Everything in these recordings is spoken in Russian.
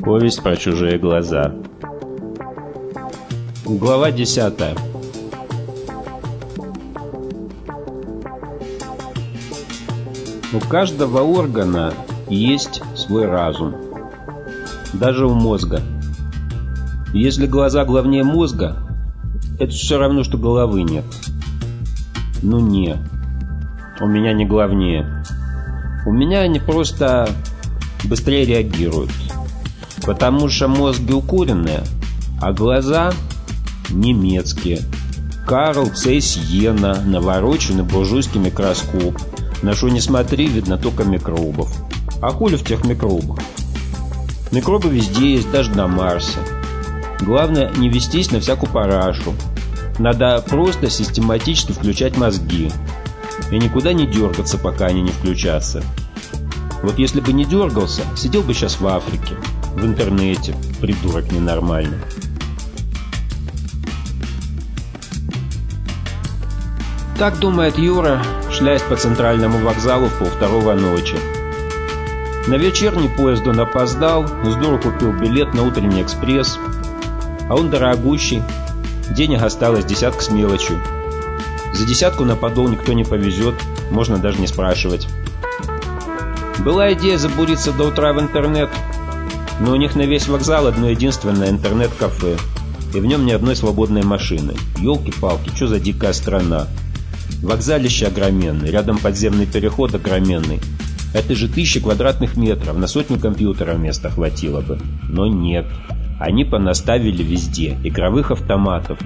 Повесть про чужие глаза. Глава 10. У каждого органа есть свой разум. Даже у мозга. Если глаза главнее мозга, это все равно, что головы нет. Ну не. У меня не главнее. У меня они просто быстрее реагируют. Потому что мозги укуренные, а глаза немецкие. Карл Цейс Йена, навороченный буржуйский микроскоп. На что не смотри, видно только микробов. А хули в тех микробах? Микробы везде есть, даже на Марсе. Главное не вестись на всякую парашу. Надо просто систематично включать мозги. И никуда не дергаться, пока они не включатся. Вот если бы не дергался, сидел бы сейчас в Африке, в интернете, придурок ненормальный. Так думает Юра, шляясь по центральному вокзалу в полвторого ночи. На вечерний поезд он опоздал, дуру купил билет на утренний экспресс, а он дорогущий, денег осталось десятка с мелочью. За десятку на подол никто не повезет, можно даже не спрашивать. Была идея забуриться до утра в интернет, но у них на весь вокзал одно единственное интернет-кафе, и в нем ни одной свободной машины. Ёлки-палки, что за дикая страна. Вокзалище огроменный, рядом подземный переход огроменный. Это же тысячи квадратных метров, на сотню компьютеров места хватило бы. Но нет. Они понаставили везде. Игровых автоматов.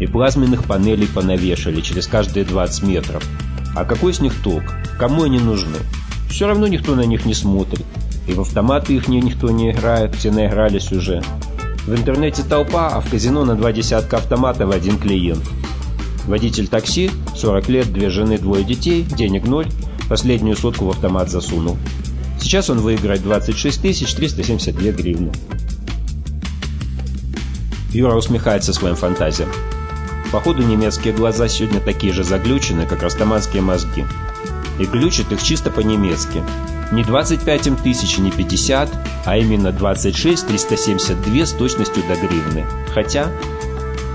И плазменных панелей понавешали через каждые 20 метров. А какой с них толк? Кому они нужны? Все равно никто на них не смотрит. И в автоматы их никто не играет, все наигрались уже. В интернете толпа, а в казино на два десятка автоматов один клиент. Водитель такси, 40 лет, две жены, двое детей, денег ноль, последнюю сотку в автомат засунул. Сейчас он выиграет 26 372 гривны. Юра усмехается своим фантазиям. Походу немецкие глаза сегодня такие же заглючены, как растаманские мозги. И глючат их чисто по-немецки. Не 25 им тысяч, не 50, а именно 26 372 с точностью до гривны. Хотя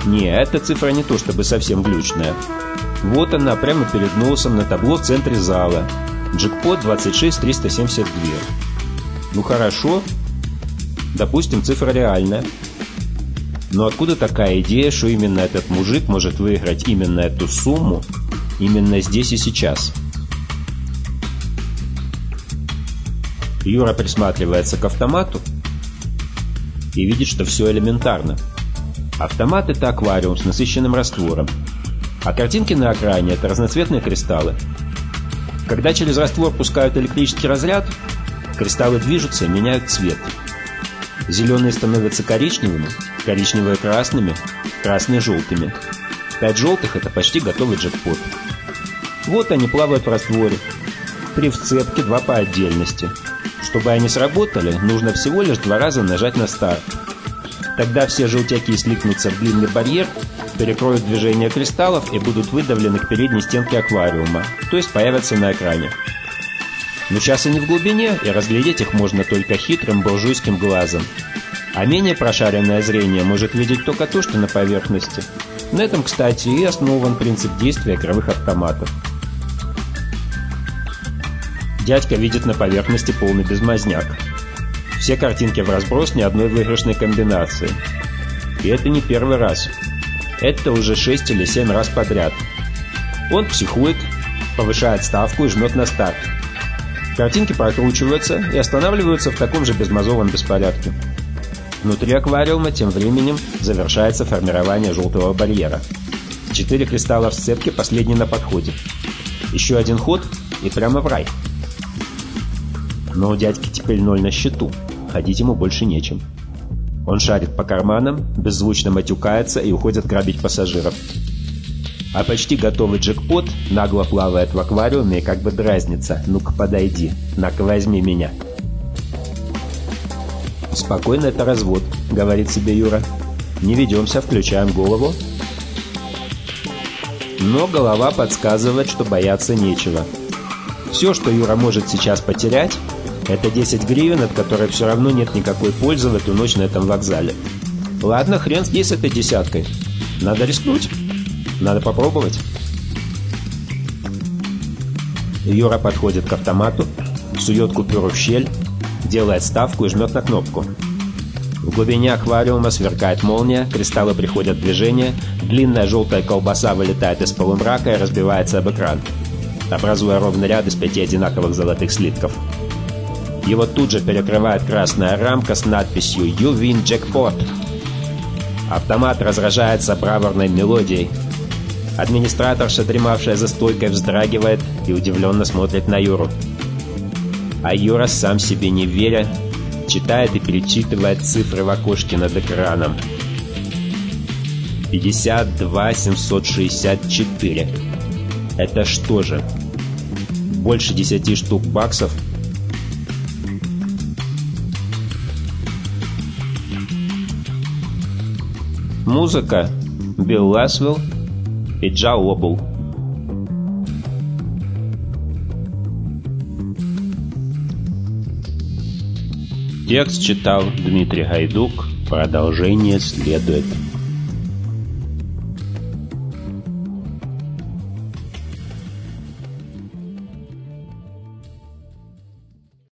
не, эта цифра не то чтобы совсем глючная. Вот она, прямо перед носом на табло в центре зала. Джекпот 26372. Ну хорошо. Допустим, цифра реальная. Но откуда такая идея, что именно этот мужик может выиграть именно эту сумму именно здесь и сейчас? Юра присматривается к автомату и видит, что все элементарно. Автомат — это аквариум с насыщенным раствором, а картинки на экране — это разноцветные кристаллы. Когда через раствор пускают электрический разряд, кристаллы движутся и меняют цвет. Зеленые становятся коричневыми, коричневые — красными, красные — желтыми. Пять желтых — это почти готовый джекпот. Вот они плавают в растворе. Три в цепке, два по отдельности. Чтобы они сработали, нужно всего лишь два раза нажать на старт. Тогда все желтяки слипнутся в длинный барьер, перекроют движение кристаллов и будут выдавлены к передней стенке аквариума, то есть появятся на экране. Но сейчас они в глубине, и разглядеть их можно только хитрым буржуйским глазом. А менее прошаренное зрение может видеть только то, что на поверхности. На этом, кстати, и основан принцип действия игровых автоматов. Дядька видит на поверхности полный безмозняк. Все картинки в разброс ни одной выигрышной комбинации. И это не первый раз. Это уже 6 или 7 раз подряд. Он психует, повышает ставку и жмет на старт. Картинки прокручиваются и останавливаются в таком же безмозовом беспорядке. Внутри аквариума тем временем завершается формирование желтого барьера. Четыре кристалла в сцепке, последний на подходе. Еще один ход и прямо в рай. Но у дядьки теперь ноль на счету ходить ему больше нечем. Он шарит по карманам, беззвучно матюкается и уходит грабить пассажиров. А почти готовый джекпот нагло плавает в аквариуме и как бы дразнится. «Ну-ка подойди, на-ка возьми меня». «Спокойно, это развод», — говорит себе Юра. «Не ведемся, включаем голову». Но голова подсказывает, что бояться нечего. Все, что Юра может сейчас потерять, Это 10 гривен, от которой все равно нет никакой пользы в эту ночь на этом вокзале. Ладно, хрен здесь с этой десяткой. Надо рискнуть. Надо попробовать. Юра подходит к автомату, сует купюру в щель, делает ставку и жмет на кнопку. В глубине аквариума сверкает молния, кристаллы приходят в движение, длинная желтая колбаса вылетает из полумрака и разбивается об экран, образуя ровный ряд из пяти одинаковых золотых слитков. Его тут же перекрывает красная рамка с надписью «You win jackpot». Автомат разражается браворной мелодией. Администраторша, дремавшая за стойкой, вздрагивает и удивленно смотрит на Юру. А Юра, сам себе не веря, читает и перечитывает цифры в окошке над экраном. 52 764. Это что же? Больше 10 штук баксов? Музыка Билл Ласвелл и Джа Обл. Текст читал Дмитрий Гайдук. Продолжение следует.